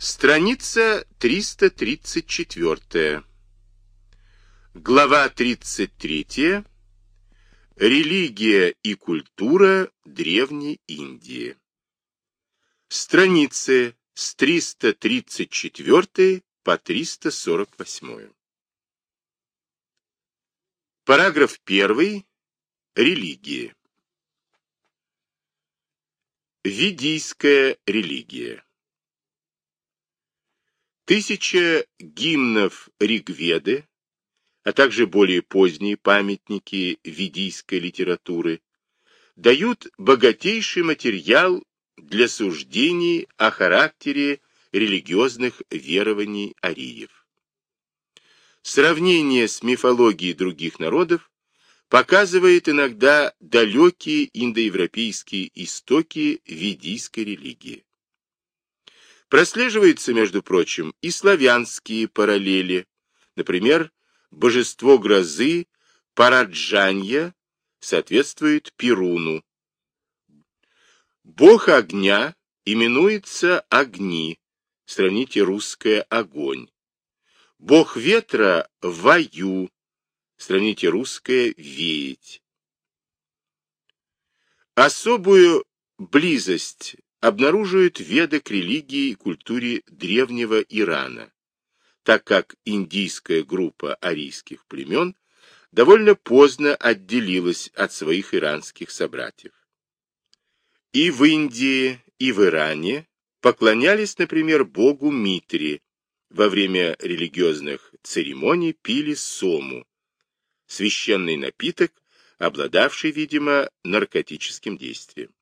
Страница 334. Глава 33. Религия и культура Древней Индии. Страницы с 334 по 348. Параграф 1. Религия. Ведийская религия. Тысяча гимнов Ригведы, а также более поздние памятники ведийской литературы, дают богатейший материал для суждений о характере религиозных верований ариев. Сравнение с мифологией других народов показывает иногда далекие индоевропейские истоки ведийской религии. Прослеживается, между прочим, и славянские параллели. Например, божество грозы Параджанья соответствует Перуну. Бог огня именуется Огни, сравните русское огонь. Бог ветра – Ваю, сравните русское веять. Особую близость обнаруживают веды к религии и культуре древнего Ирана, так как индийская группа арийских племен довольно поздно отделилась от своих иранских собратьев. И в Индии, и в Иране поклонялись, например, богу Митре, во время религиозных церемоний пили сому, священный напиток, обладавший, видимо, наркотическим действием.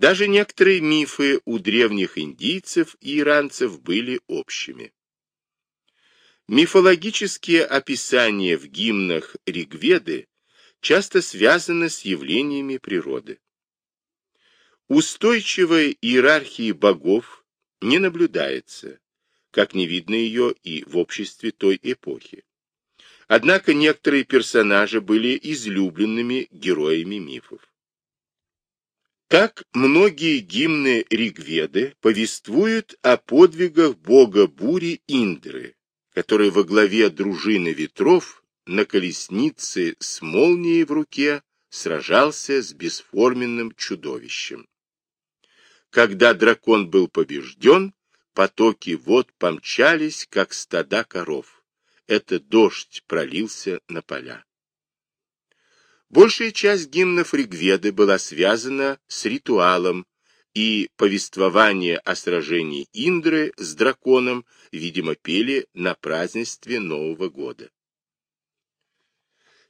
Даже некоторые мифы у древних индийцев и иранцев были общими. Мифологические описания в гимнах Ригведы часто связаны с явлениями природы. Устойчивой иерархии богов не наблюдается, как не видно ее и в обществе той эпохи. Однако некоторые персонажи были излюбленными героями мифов. Так многие гимны Ригведы повествуют о подвигах бога бури Индры, который во главе дружины ветров на колеснице с молнией в руке сражался с бесформенным чудовищем. Когда дракон был побежден, потоки вод помчались, как стада коров. Это дождь пролился на поля. Большая часть гимнов Ригведы была связана с ритуалом, и повествование о сражении Индры с драконом, видимо, пели на празднестве Нового года.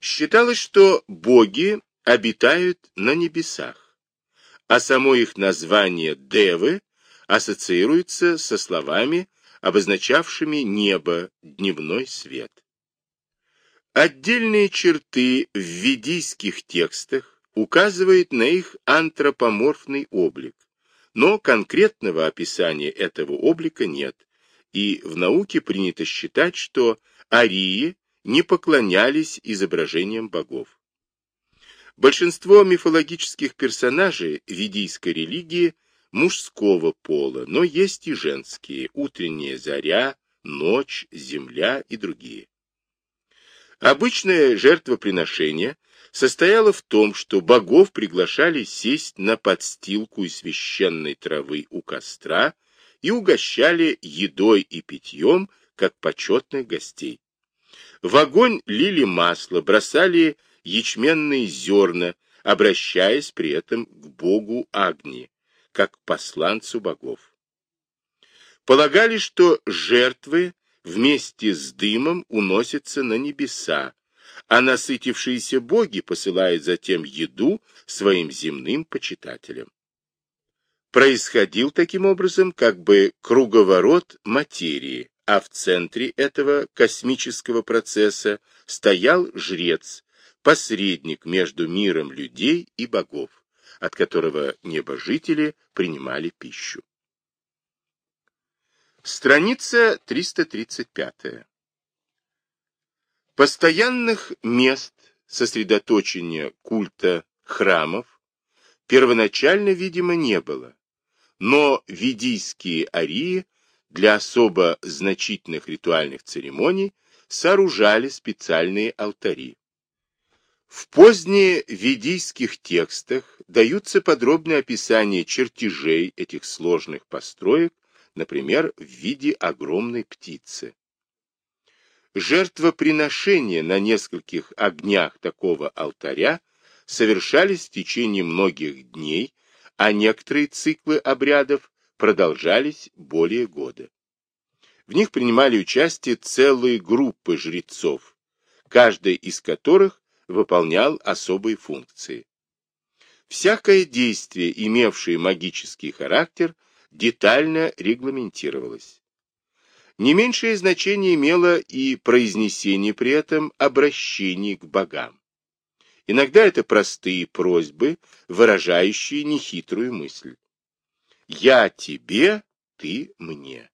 Считалось, что боги обитают на небесах, а само их название Девы ассоциируется со словами, обозначавшими небо, дневной свет. Отдельные черты в ведийских текстах указывают на их антропоморфный облик, но конкретного описания этого облика нет, и в науке принято считать, что арии не поклонялись изображениям богов. Большинство мифологических персонажей ведийской религии мужского пола, но есть и женские, утренняя заря, ночь, земля и другие. Обычное жертвоприношение состояло в том, что богов приглашали сесть на подстилку из священной травы у костра и угощали едой и питьем, как почетных гостей. В огонь лили масло, бросали ячменные зерна, обращаясь при этом к богу Агни, как к посланцу богов. Полагали, что жертвы вместе с дымом уносится на небеса, а насытившиеся боги посылают затем еду своим земным почитателям. Происходил таким образом как бы круговорот материи, а в центре этого космического процесса стоял жрец, посредник между миром людей и богов, от которого небожители принимали пищу. Страница 335. Постоянных мест сосредоточения культа храмов первоначально, видимо, не было, но ведийские арии для особо значительных ритуальных церемоний сооружали специальные алтари. В поздние ведийских текстах даются подробные описания чертежей этих сложных построек, например, в виде огромной птицы. Жертвоприношения на нескольких огнях такого алтаря совершались в течение многих дней, а некоторые циклы обрядов продолжались более года. В них принимали участие целые группы жрецов, каждый из которых выполнял особые функции. Всякое действие, имевшее магический характер, детально регламентировалось. Не меньшее значение имело и произнесение при этом обращений к богам. Иногда это простые просьбы, выражающие нехитрую мысль. «Я тебе, ты мне».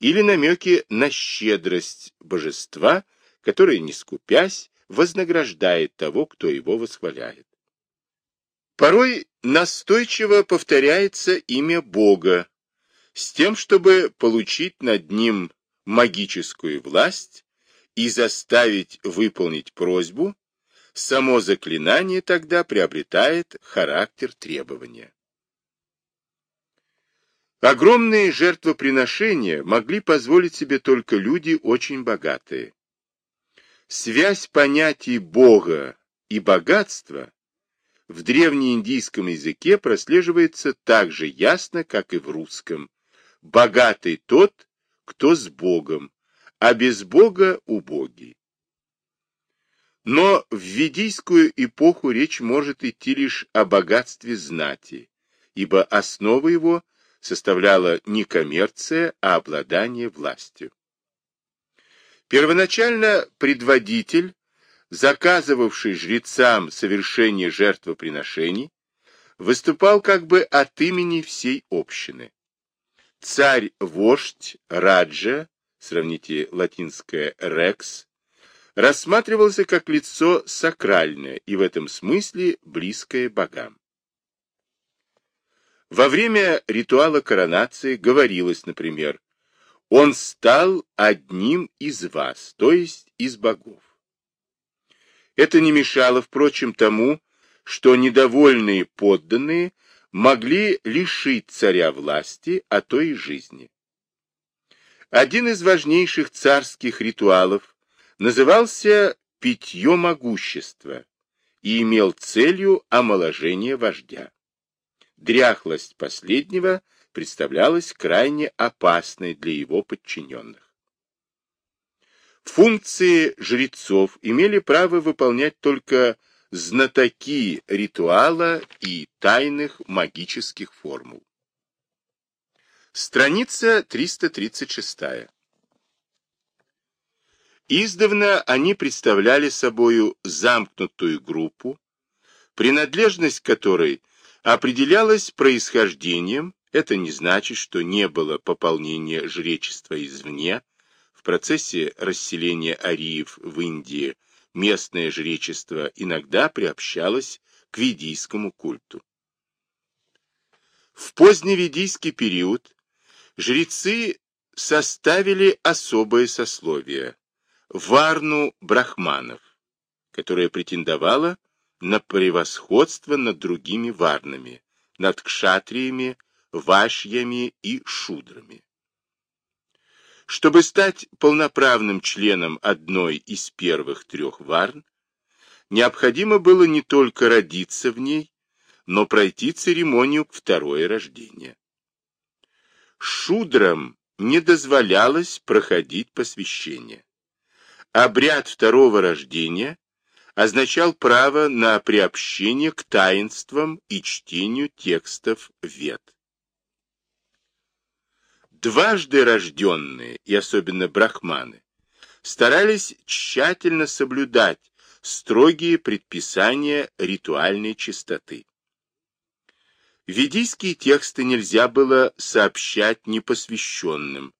Или намеки на щедрость божества, которое, не скупясь, вознаграждает того, кто его восхваляет. Порой настойчиво повторяется имя Бога, с тем, чтобы получить над ним магическую власть и заставить выполнить просьбу, само заклинание тогда приобретает характер требования. Огромные жертвоприношения могли позволить себе только люди очень богатые. Связь понятий Бога и богатства в древнеиндийском языке прослеживается так же ясно, как и в русском, Богатый тот, кто с Богом, а без Бога убогий. Но в ведийскую эпоху речь может идти лишь о богатстве знати, ибо основа его составляла не коммерция, а обладание властью. Первоначально предводитель, заказывавший жрецам совершение жертвоприношений, выступал как бы от имени всей общины. Царь-вождь Раджа, сравните латинское «рекс», рассматривался как лицо сакральное и в этом смысле близкое богам. Во время ритуала коронации говорилось, например, «Он стал одним из вас», то есть из богов. Это не мешало, впрочем, тому, что недовольные подданные могли лишить царя власти, а то и жизни. Один из важнейших царских ритуалов назывался «питье могущества» и имел целью омоложение вождя. Дряхлость последнего представлялась крайне опасной для его подчиненных. Функции жрецов имели право выполнять только знатоки ритуала и тайных магических формул. Страница 336. Издавна они представляли собою замкнутую группу, принадлежность которой определялась происхождением, это не значит, что не было пополнения жречества извне, в процессе расселения ариев в Индии местное жречество иногда приобщалось к ведийскому культу. В поздневедийский период жрецы составили особое сословие – варну брахманов, которое претендовало на превосходство над другими варнами, над кшатриями, вашьями и шудрами. Чтобы стать полноправным членом одной из первых трех варн, необходимо было не только родиться в ней, но пройти церемонию второе рождение. Шудрам не дозволялось проходить посвящение. Обряд второго рождения означал право на приобщение к таинствам и чтению текстов вет. Дважды рожденные, и особенно брахманы, старались тщательно соблюдать строгие предписания ритуальной чистоты. Ведийские тексты нельзя было сообщать непосвященным,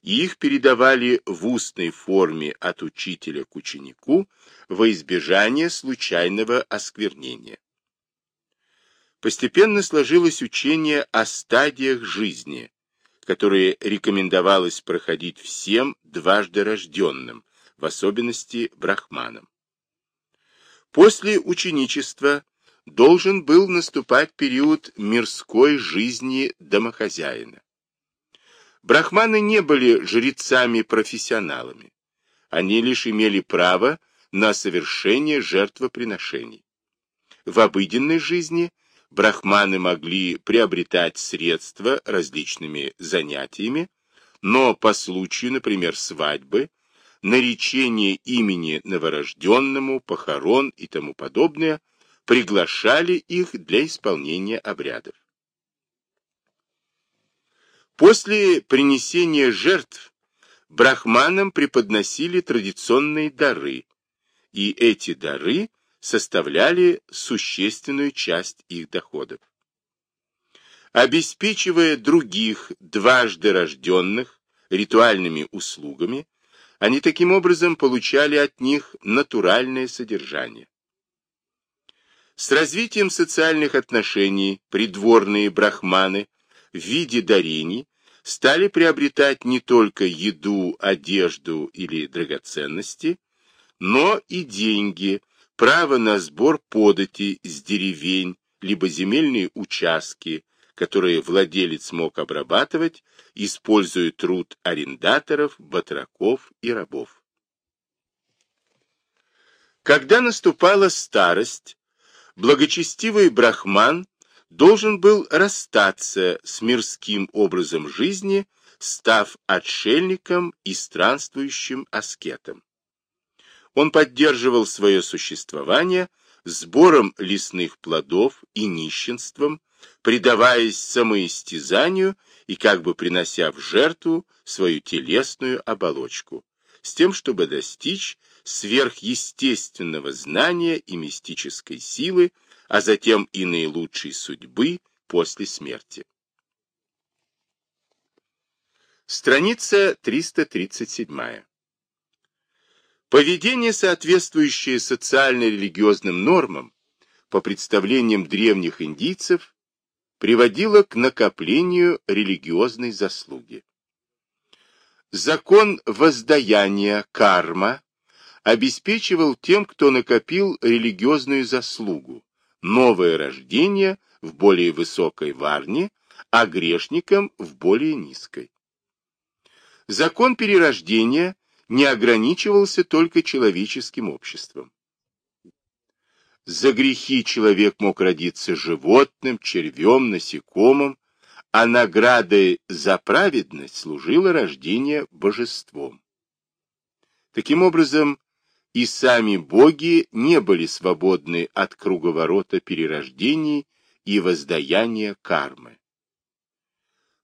и их передавали в устной форме от учителя к ученику во избежание случайного осквернения. Постепенно сложилось учение о стадиях жизни, которые рекомендовалось проходить всем дважды рожденным, в особенности брахманам. После ученичества должен был наступать период мирской жизни домохозяина. Брахманы не были жрецами-профессионалами. Они лишь имели право на совершение жертвоприношений. В обыденной жизни брахманы могли приобретать средства различными занятиями, но по случаю, например, свадьбы, наречения имени новорожденному, похорон и тому подобное, приглашали их для исполнения обрядов. После принесения жертв брахманам преподносили традиционные дары, и эти дары составляли существенную часть их доходов. Обеспечивая других дважды рожденных ритуальными услугами, они таким образом получали от них натуральное содержание. С развитием социальных отношений придворные брахманы в виде дарений стали приобретать не только еду, одежду или драгоценности, но и деньги, право на сбор подати с деревень, либо земельные участки, которые владелец мог обрабатывать, используя труд арендаторов, батраков и рабов. Когда наступала старость, благочестивый брахман должен был расстаться с мирским образом жизни, став отшельником и странствующим аскетом. Он поддерживал свое существование сбором лесных плодов и нищенством, предаваясь самоистязанию и как бы принося в жертву свою телесную оболочку, с тем, чтобы достичь сверхъестественного знания и мистической силы, а затем и наилучшей судьбы после смерти. Страница 337. Поведение, соответствующее социально-религиозным нормам, по представлениям древних индийцев, приводило к накоплению религиозной заслуги. Закон воздаяния, карма, обеспечивал тем, кто накопил религиозную заслугу, новое рождение в более высокой варне, а грешникам в более низкой. Закон перерождения не ограничивался только человеческим обществом. За грехи человек мог родиться животным, червем, насекомым, а наградой за праведность служило рождение божеством. Таким образом, и сами боги не были свободны от круговорота перерождений и воздаяния кармы.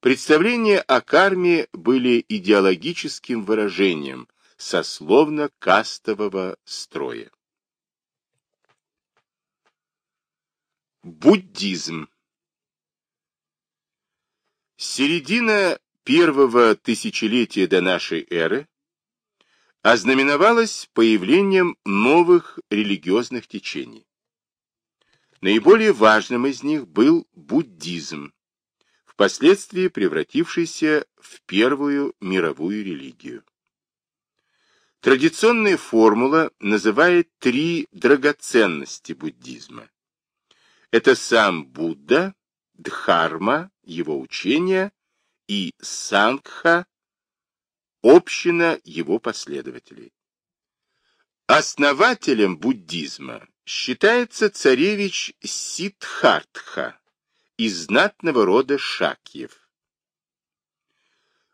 Представления о карме были идеологическим выражением сословно-кастового строя. Буддизм Середина первого тысячелетия до нашей эры ознаменовалась появлением новых религиозных течений. Наиболее важным из них был буддизм, впоследствии превратившийся в первую мировую религию. Традиционная формула называет три драгоценности буддизма. Это сам Будда, Дхарма, его учение, и Сангха, община его последователей. Основателем буддизма считается царевич Сиддхартха из знатного рода Шакьев.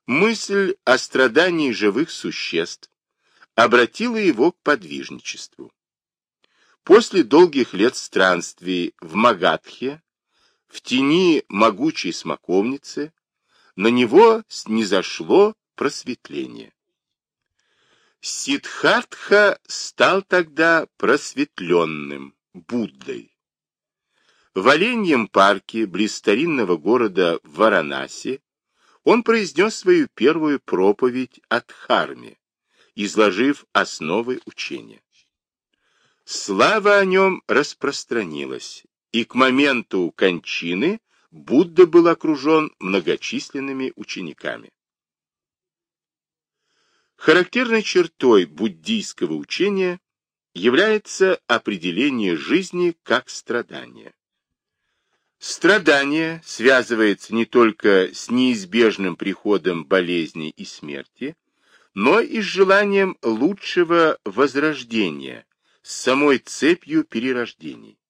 Мысль о страдании живых существ обратила его к подвижничеству. После долгих лет странствий в Магадхе, в тени могучей смоковницы, на него снизошло просветление. Сиддхартха стал тогда просветленным, Буддой. В Оленьем парке близ старинного города Варанаси он произнес свою первую проповедь о Дхарме, изложив основы учения. Слава о нем распространилась, и к моменту кончины Будда был окружен многочисленными учениками. Характерной чертой буддийского учения является определение жизни как страдания. Страдание связывается не только с неизбежным приходом болезни и смерти, но и с желанием лучшего возрождения, с самой цепью перерождений.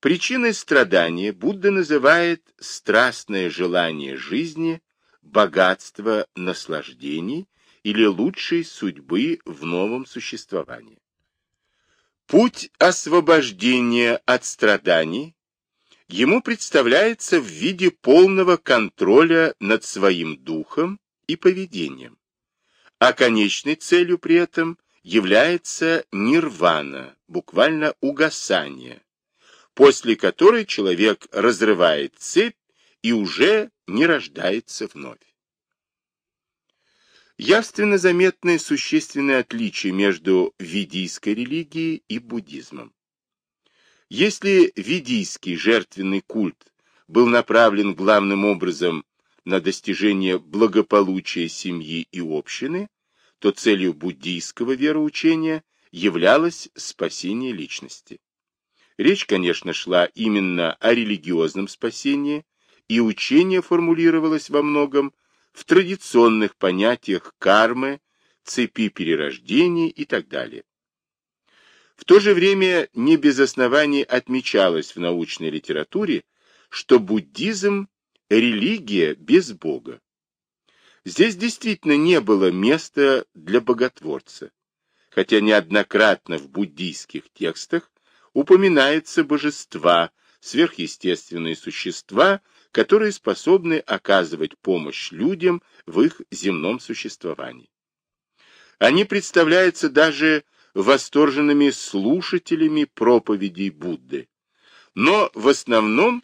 Причиной страдания Будда называет страстное желание жизни, богатство наслаждений или лучшей судьбы в новом существовании. Путь освобождения от страданий ему представляется в виде полного контроля над своим духом и поведением, а конечной целью при этом является нирвана, буквально угасание, после которой человек разрывает цепь и уже не рождается вновь. Явственно заметны существенные отличия между ведийской религией и буддизмом. Если ведийский жертвенный культ был направлен главным образом на достижение благополучия семьи и общины, то целью буддийского вероучения являлось спасение личности. Речь, конечно, шла именно о религиозном спасении, и учение формулировалось во многом в традиционных понятиях кармы, цепи перерождений и так далее. В то же время не без оснований отмечалось в научной литературе, что буддизм – религия без Бога. Здесь действительно не было места для боготворца, хотя неоднократно в буддийских текстах упоминаются божества, сверхъестественные существа, которые способны оказывать помощь людям в их земном существовании. Они представляются даже восторженными слушателями проповедей Будды. Но в основном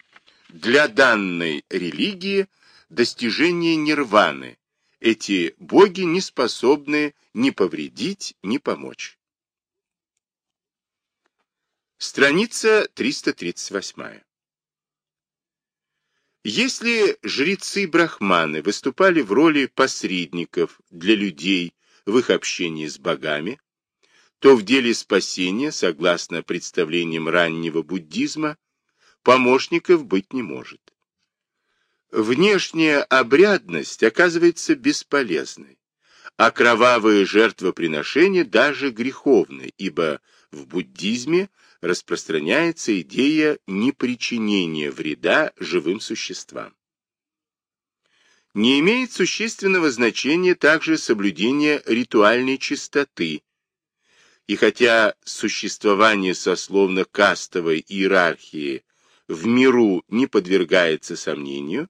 для данной религии достижение нирваны эти боги не способны ни повредить, ни помочь. Страница 338. Если жрецы-брахманы выступали в роли посредников для людей в их общении с богами, то в деле спасения, согласно представлениям раннего буддизма, помощников быть не может. Внешняя обрядность оказывается бесполезной, а кровавые жертвоприношения даже греховны, ибо в буддизме распространяется идея непричинения вреда живым существам. Не имеет существенного значения также соблюдение ритуальной чистоты, и хотя существование сословно-кастовой иерархии в миру не подвергается сомнению,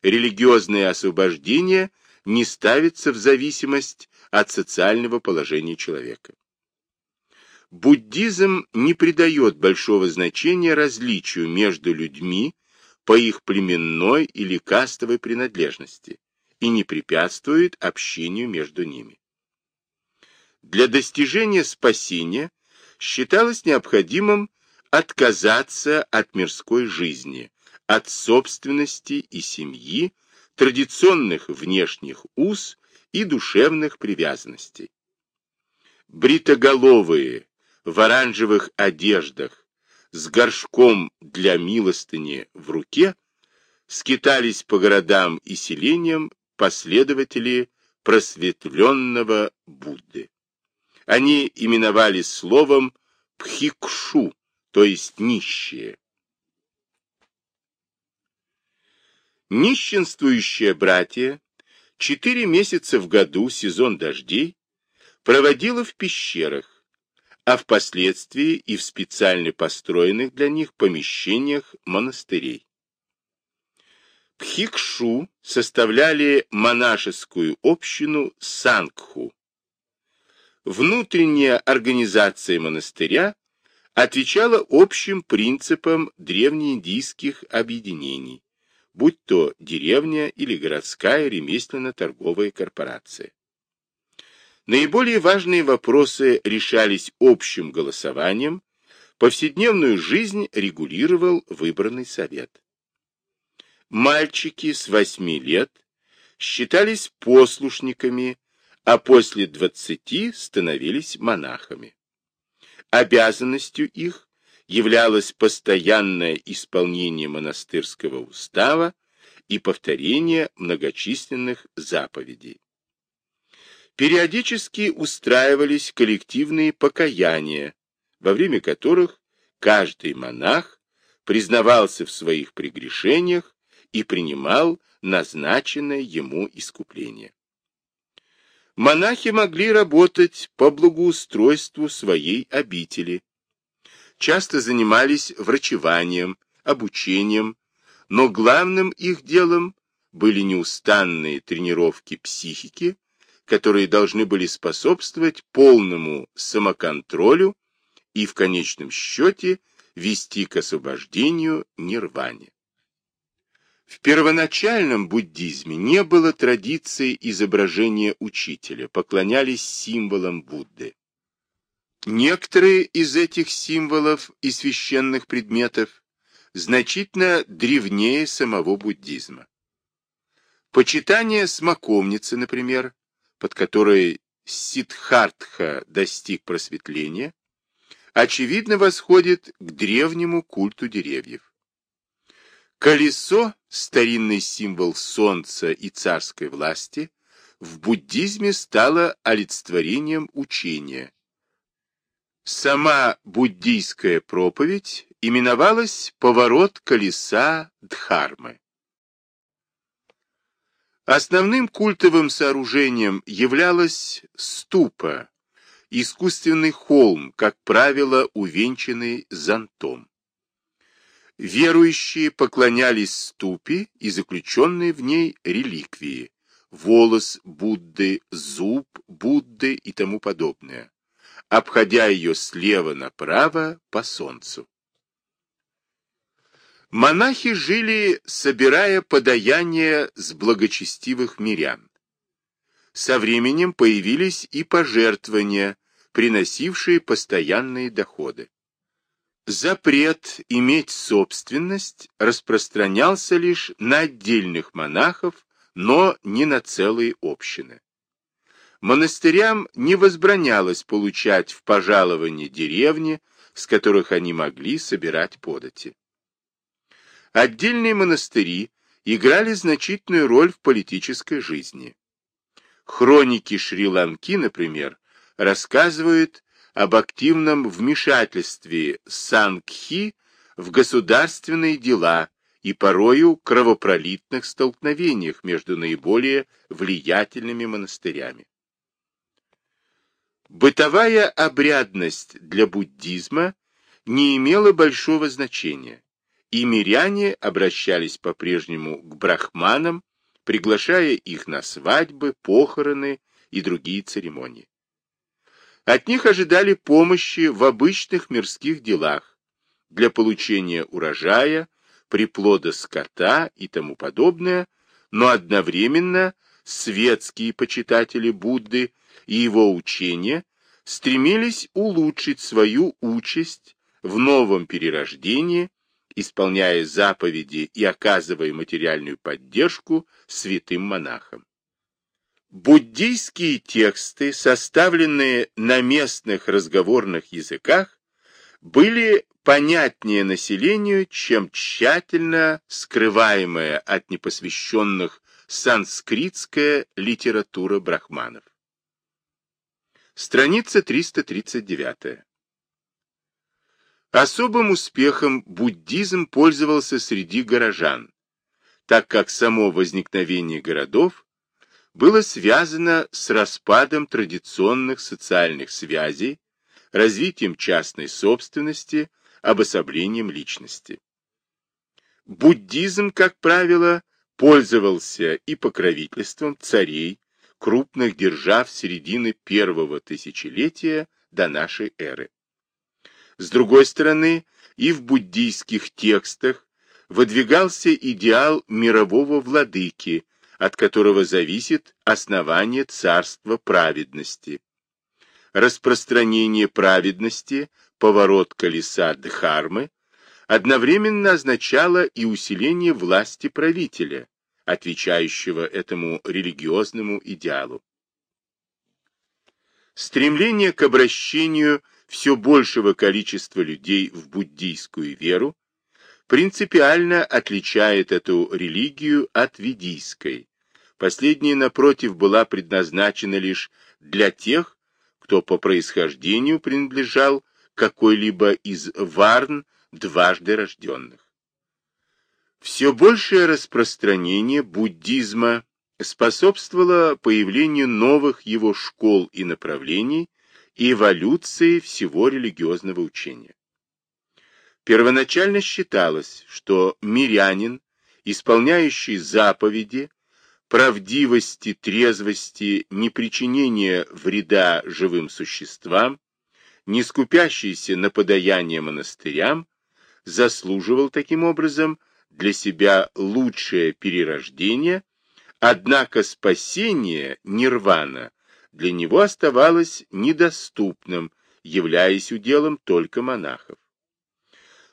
религиозное освобождение не ставится в зависимость от социального положения человека. Буддизм не придает большого значения различию между людьми по их племенной или кастовой принадлежности и не препятствует общению между ними для достижения спасения считалось необходимым отказаться от мирской жизни, от собственности и семьи, традиционных внешних уз и душевных привязанностей. Бритоголовые в оранжевых одеждах с горшком для милостыни в руке скитались по городам и селениям последователи просветленного Будды они именовали словом пхикшу, то есть нищие. Нищенствующее братья четыре месяца в году, сезон дождей, проводило в пещерах, а впоследствии и в специально построенных для них помещениях монастырей. Пхикшу составляли монашескую общину Сангху, внутренняя организация монастыря отвечала общим принципам древнеиндийских объединений, будь то деревня или городская ремесленно-торговая корпорация. Наиболее важные вопросы решались общим голосованием, повседневную жизнь регулировал выбранный совет. Мальчики с восьми лет считались послушниками, а после двадцати становились монахами. Обязанностью их являлось постоянное исполнение монастырского устава и повторение многочисленных заповедей. Периодически устраивались коллективные покаяния, во время которых каждый монах признавался в своих прегрешениях и принимал назначенное ему искупление. Монахи могли работать по благоустройству своей обители, часто занимались врачеванием, обучением, но главным их делом были неустанные тренировки психики, которые должны были способствовать полному самоконтролю и в конечном счете вести к освобождению нирване. В первоначальном буддизме не было традиции изображения учителя, поклонялись символам Будды. Некоторые из этих символов и священных предметов значительно древнее самого буддизма. Почитание смоковницы, например, под которой Сиддхартха достиг просветления, очевидно восходит к древнему культу деревьев. Колесо, старинный символ солнца и царской власти, в буддизме стало олицетворением учения. Сама буддийская проповедь именовалась «Поворот колеса Дхармы». Основным культовым сооружением являлась ступа, искусственный холм, как правило, увенчанный зонтом. Верующие поклонялись ступе и заключенные в ней реликвии, волос Будды, зуб Будды и тому подобное, обходя ее слева направо по солнцу. Монахи жили, собирая подаяние с благочестивых мирян. Со временем появились и пожертвования, приносившие постоянные доходы. Запрет иметь собственность распространялся лишь на отдельных монахов, но не на целые общины. Монастырям не возбранялось получать в пожалование деревни, с которых они могли собирать подати. Отдельные монастыри играли значительную роль в политической жизни. Хроники Шри-Ланки, например, рассказывают об активном вмешательстве Сангхи в государственные дела и порою кровопролитных столкновениях между наиболее влиятельными монастырями. Бытовая обрядность для буддизма не имела большого значения, и миряне обращались по-прежнему к брахманам, приглашая их на свадьбы, похороны и другие церемонии. От них ожидали помощи в обычных мирских делах для получения урожая, приплода скота и тому подобное, но одновременно светские почитатели Будды и его учения стремились улучшить свою участь в новом перерождении, исполняя заповеди и оказывая материальную поддержку святым монахам. Буддийские тексты, составленные на местных разговорных языках, были понятнее населению, чем тщательно скрываемая от непосвященных санскритская литература брахманов. Страница 339. Особым успехом буддизм пользовался среди горожан, так как само возникновение городов было связано с распадом традиционных социальных связей, развитием частной собственности, обособлением личности. Буддизм, как правило, пользовался и покровительством царей, крупных держав середины первого тысячелетия до нашей эры. С другой стороны, и в буддийских текстах выдвигался идеал мирового владыки, от которого зависит основание царства праведности. Распространение праведности, поворот колеса Дхармы, одновременно означало и усиление власти правителя, отвечающего этому религиозному идеалу. Стремление к обращению все большего количества людей в буддийскую веру принципиально отличает эту религию от ведийской. Последняя, напротив, была предназначена лишь для тех, кто по происхождению принадлежал какой-либо из варн дважды рожденных. Все большее распространение буддизма способствовало появлению новых его школ и направлений и эволюции всего религиозного учения. Первоначально считалось, что мирянин, исполняющий заповеди, правдивости, трезвости, непричинения вреда живым существам, не скупящийся на подаяние монастырям, заслуживал таким образом для себя лучшее перерождение, однако спасение, нирвана, для него оставалось недоступным, являясь уделом только монахов.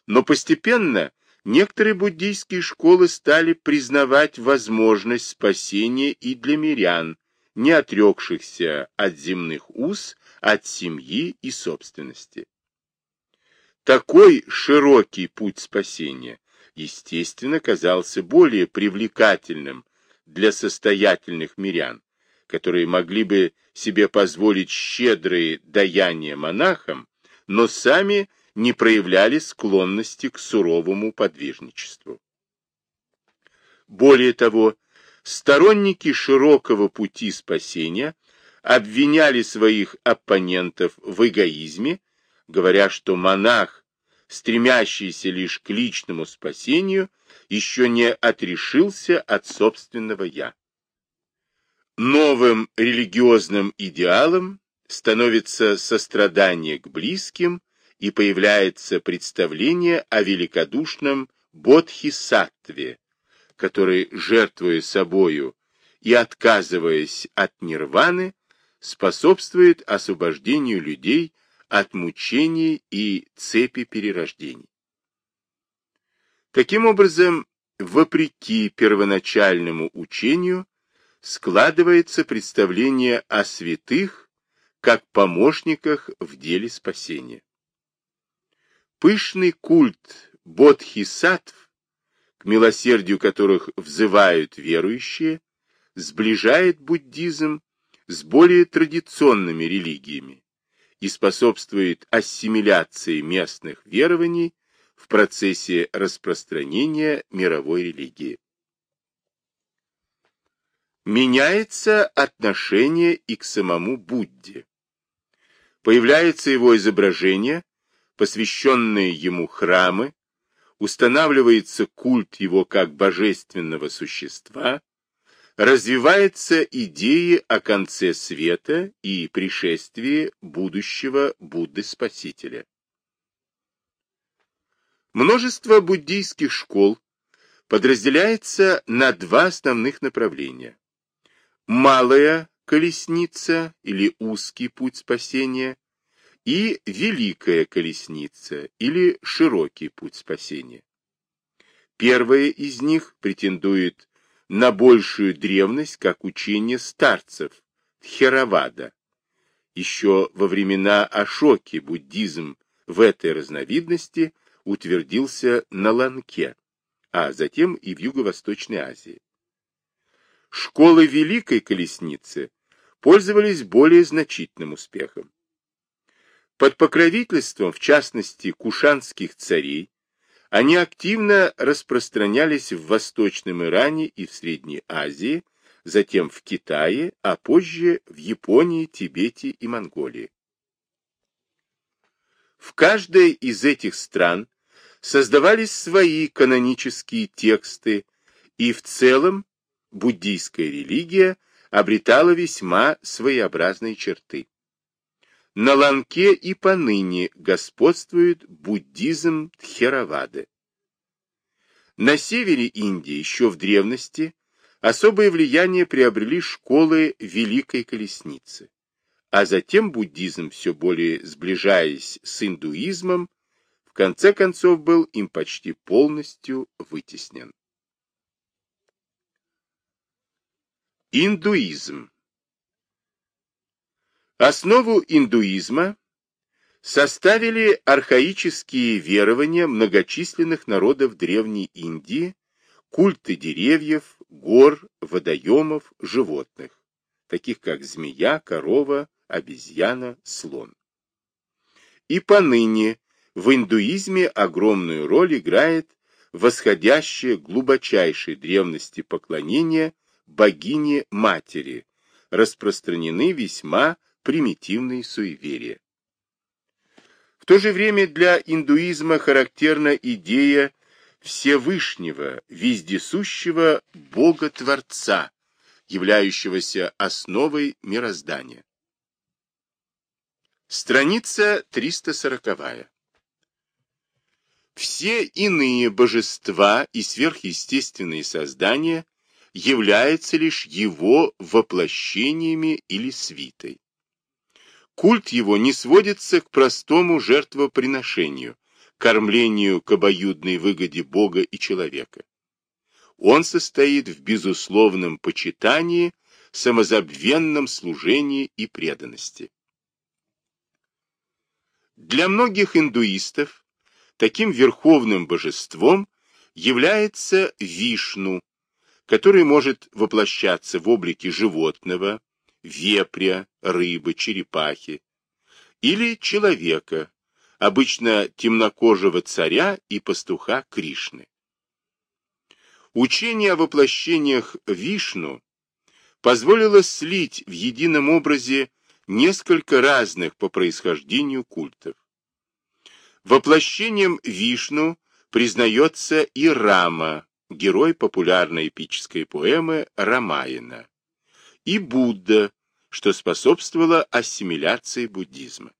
Но постепенно некоторые буддийские школы стали признавать возможность спасения и для мирян, не отрекшихся от земных уз, от семьи и собственности. Такой широкий путь спасения, естественно, казался более привлекательным для состоятельных мирян, которые могли бы себе позволить щедрые даяния монахам, но сами не проявляли склонности к суровому подвижничеству. Более того, сторонники широкого пути спасения обвиняли своих оппонентов в эгоизме, говоря, что монах, стремящийся лишь к личному спасению, еще не отрешился от собственного «я». Новым религиозным идеалом становится сострадание к близким и появляется представление о великодушном бодхисаттве, который, жертвуя собою и отказываясь от нирваны, способствует освобождению людей от мучений и цепи перерождений. Таким образом, вопреки первоначальному учению, складывается представление о святых как помощниках в деле спасения. Пышный культ бодхисаттв, к милосердию которых взывают верующие, сближает буддизм с более традиционными религиями и способствует ассимиляции местных верований в процессе распространения мировой религии. Меняется отношение и к самому Будде. Появляется его изображение, посвященные ему храмы, устанавливается культ его как божественного существа, развивается идея о конце света и пришествии будущего Будды-Спасителя. Множество буддийских школ подразделяется на два основных направления. Малая колесница или узкий путь спасения и Великая колесница или Широкий путь спасения. Первая из них претендует на большую древность, как учение старцев, Тхеравада. Еще во времена Ашоки буддизм в этой разновидности утвердился на Ланке, а затем и в Юго-Восточной Азии. Школы Великой Колесницы пользовались более значительным успехом. Под покровительством, в частности, кушанских царей, они активно распространялись в Восточном Иране и в Средней Азии, затем в Китае, а позже в Японии, Тибете и Монголии. В каждой из этих стран создавались свои канонические тексты, и в целом буддийская религия обретала весьма своеобразные черты. На Ланке и поныне господствует буддизм Тхеравады. На севере Индии еще в древности особое влияние приобрели школы Великой Колесницы, а затем буддизм, все более сближаясь с индуизмом, в конце концов был им почти полностью вытеснен. Индуизм Основу индуизма составили архаические верования многочисленных народов Древней Индии, культы деревьев, гор, водоемов, животных, таких как змея, корова, обезьяна, слон. И поныне в индуизме огромную роль играет восходящее глубочайшей древности поклонение богине-матери, распространены весьма примитивные суеверия. В то же время для индуизма характерна идея Всевышнего, вездесущего Бога-творца, являющегося основой мироздания. Страница 340. Все иные божества и сверхъестественные создания являются лишь его воплощениями или свитой. Культ его не сводится к простому жертвоприношению, кормлению к обоюдной выгоде Бога и человека. Он состоит в безусловном почитании, самозабвенном служении и преданности. Для многих индуистов таким верховным божеством является Вишну, который может воплощаться в облике животного, вепря, рыбы, черепахи, или человека, обычно темнокожего царя и пастуха Кришны. Учение о воплощениях Вишну позволило слить в едином образе несколько разных по происхождению культов. Воплощением Вишну признается и Рама, герой популярной эпической поэмы Рамаяна, и Будда, что способствовало ассимиляции буддизма.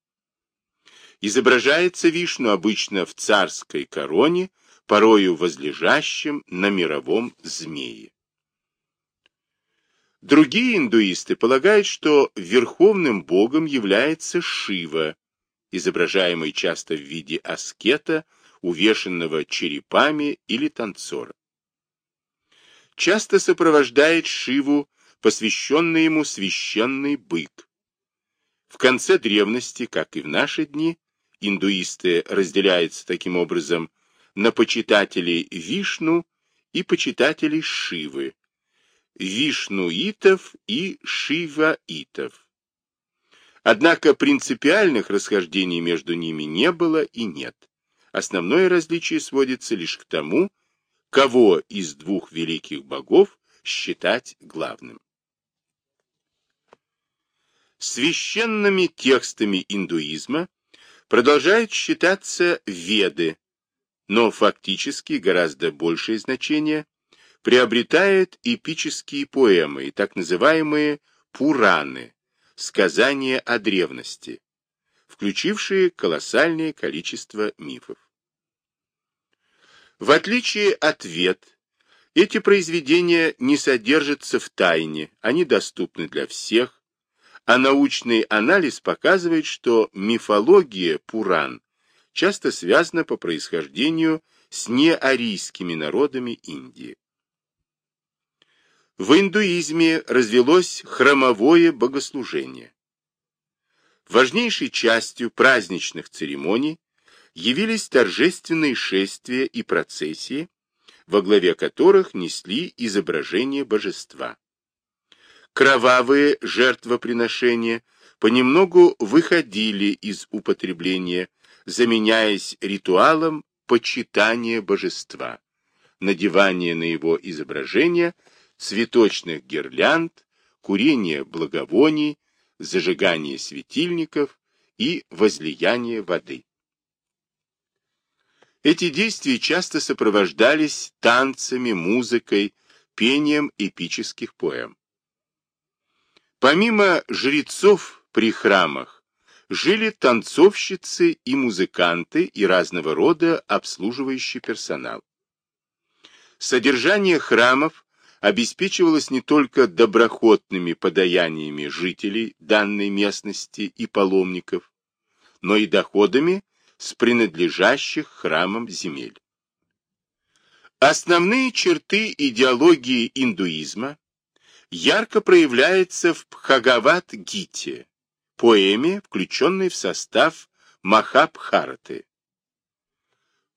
Изображается Вишну обычно в царской короне, порою возлежащем на мировом змее. Другие индуисты полагают, что верховным богом является Шива, изображаемый часто в виде аскета, увешанного черепами или танцора. Часто сопровождает Шиву посвященный ему священный бык. В конце древности, как и в наши дни, индуисты разделяются таким образом на почитателей Вишну и почитателей Шивы, вишнуитов и шиваитов. Однако принципиальных расхождений между ними не было и нет. Основное различие сводится лишь к тому, кого из двух великих богов считать главным. Священными текстами индуизма продолжают считаться Веды, но фактически гораздо большее значение приобретают эпические поэмы и так называемые Пураны, сказания о древности, включившие колоссальное количество мифов. В отличие от Вед, эти произведения не содержатся в тайне, они доступны для всех, а научный анализ показывает, что мифология Пуран часто связана по происхождению с неарийскими народами Индии. В индуизме развелось храмовое богослужение. Важнейшей частью праздничных церемоний явились торжественные шествия и процессии, во главе которых несли изображение божества. Кровавые жертвоприношения понемногу выходили из употребления, заменяясь ритуалом почитания божества, надевания на его изображение цветочных гирлянд, курения благовоний, зажигание светильников и возлияние воды. Эти действия часто сопровождались танцами, музыкой, пением эпических поэм. Помимо жрецов при храмах, жили танцовщицы и музыканты и разного рода обслуживающий персонал. Содержание храмов обеспечивалось не только доброхотными подаяниями жителей данной местности и паломников, но и доходами, с принадлежащих храмам земель. Основные черты идеологии индуизма ярко проявляются в Бхагават-гите, поэме, включенной в состав Махабхараты.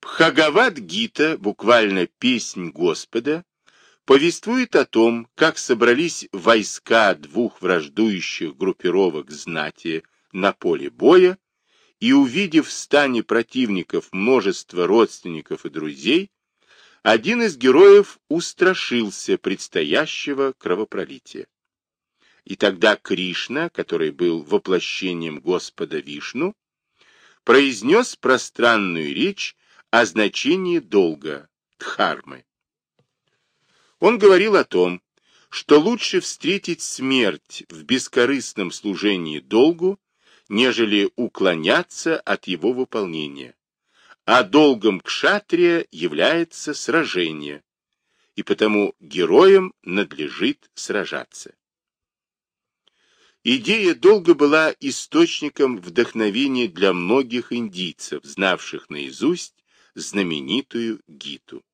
Бхагават-гита, буквально «Песнь Господа», повествует о том, как собрались войска двух враждующих группировок знати на поле боя, и, увидев в стане противников множество родственников и друзей, один из героев устрашился предстоящего кровопролития. И тогда Кришна, который был воплощением Господа Вишну, произнес пространную речь о значении долга, дхармы. Он говорил о том, что лучше встретить смерть в бескорыстном служении долгу, нежели уклоняться от его выполнения. А долгом кшатрия является сражение, и потому героям надлежит сражаться. Идея долго была источником вдохновения для многих индийцев, знавших наизусть знаменитую Гиту.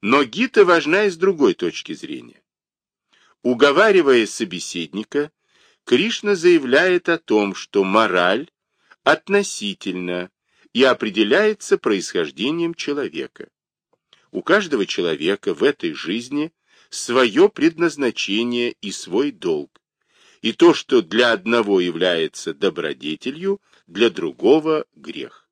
Но Гита важна и с другой точки зрения. Уговаривая собеседника, Кришна заявляет о том, что мораль относительно и определяется происхождением человека. У каждого человека в этой жизни свое предназначение и свой долг, и то, что для одного является добродетелью, для другого – грех.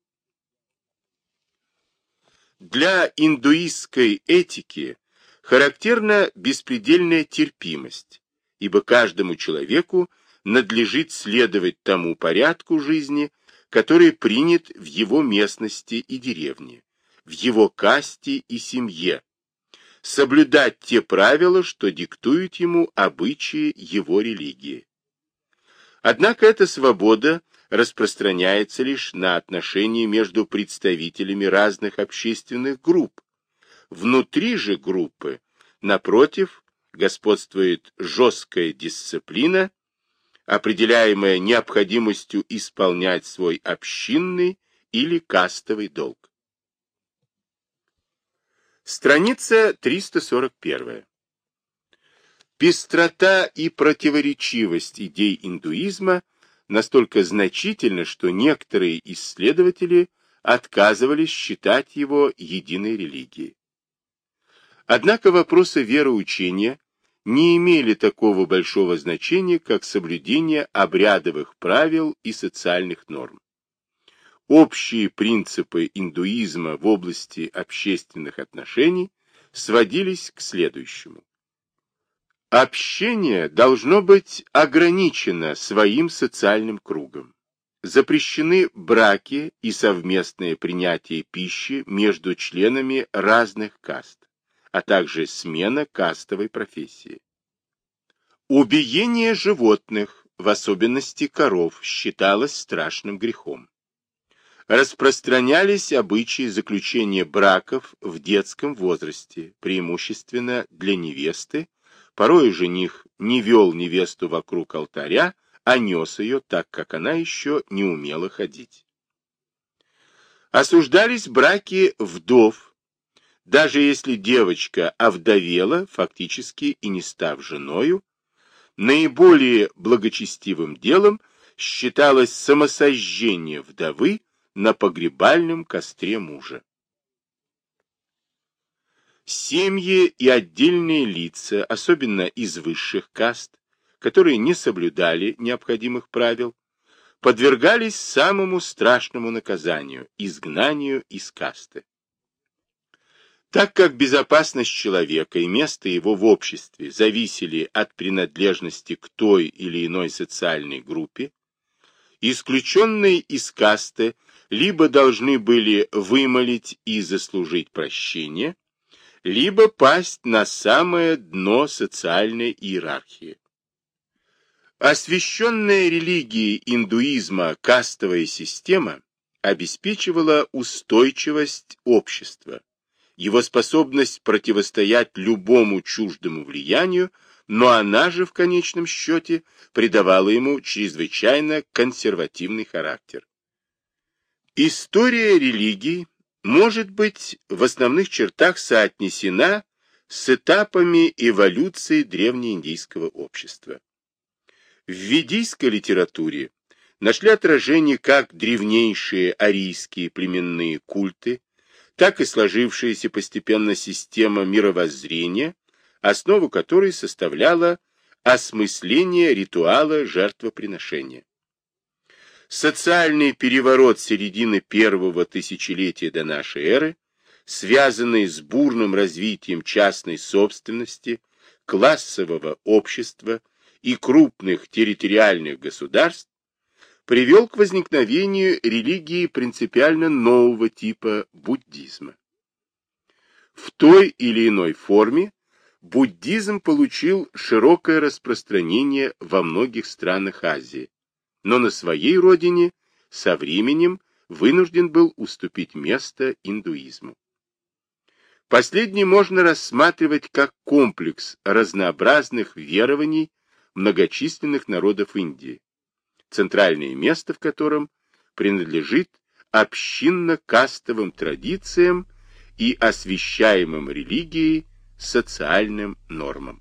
Для индуистской этики характерна беспредельная терпимость, ибо каждому человеку надлежит следовать тому порядку жизни, который принят в его местности и деревне, в его касте и семье, соблюдать те правила, что диктуют ему обычаи его религии. Однако эта свобода распространяется лишь на отношения между представителями разных общественных групп. Внутри же группы, напротив, господствует жесткая дисциплина, определяемая необходимостью исполнять свой общинный или кастовый долг. Страница 341. Пестрота и противоречивость идей индуизма настолько значительно, что некоторые исследователи отказывались считать его единой религией. Однако вопросы вероучения не имели такого большого значения, как соблюдение обрядовых правил и социальных норм. Общие принципы индуизма в области общественных отношений сводились к следующему. Общение должно быть ограничено своим социальным кругом. Запрещены браки и совместное принятие пищи между членами разных каст, а также смена кастовой профессии. Убиение животных, в особенности коров, считалось страшным грехом. Распространялись обычаи заключения браков в детском возрасте, преимущественно для невесты, Порой жених не вел невесту вокруг алтаря, а нес ее, так как она еще не умела ходить. Осуждались браки вдов, даже если девочка овдовела, фактически и не став женою, наиболее благочестивым делом считалось самосожжение вдовы на погребальном костре мужа. Семьи и отдельные лица, особенно из высших каст, которые не соблюдали необходимых правил, подвергались самому страшному наказанию – изгнанию из касты. Так как безопасность человека и место его в обществе зависели от принадлежности к той или иной социальной группе, исключенные из касты либо должны были вымолить и заслужить прощение, либо пасть на самое дно социальной иерархии. Освященная религией индуизма кастовая система обеспечивала устойчивость общества, его способность противостоять любому чуждому влиянию, но она же в конечном счете придавала ему чрезвычайно консервативный характер. История религий может быть в основных чертах соотнесена с этапами эволюции древнеиндийского общества. В ведийской литературе нашли отражение как древнейшие арийские племенные культы, так и сложившаяся постепенно система мировоззрения, основу которой составляла осмысление ритуала жертвоприношения. Социальный переворот середины первого тысячелетия до нашей эры, связанный с бурным развитием частной собственности, классового общества и крупных территориальных государств, привел к возникновению религии принципиально нового типа буддизма. В той или иной форме буддизм получил широкое распространение во многих странах Азии, но на своей родине со временем вынужден был уступить место индуизму. Последний можно рассматривать как комплекс разнообразных верований многочисленных народов Индии, центральное место в котором принадлежит общинно-кастовым традициям и освящаемым религией социальным нормам.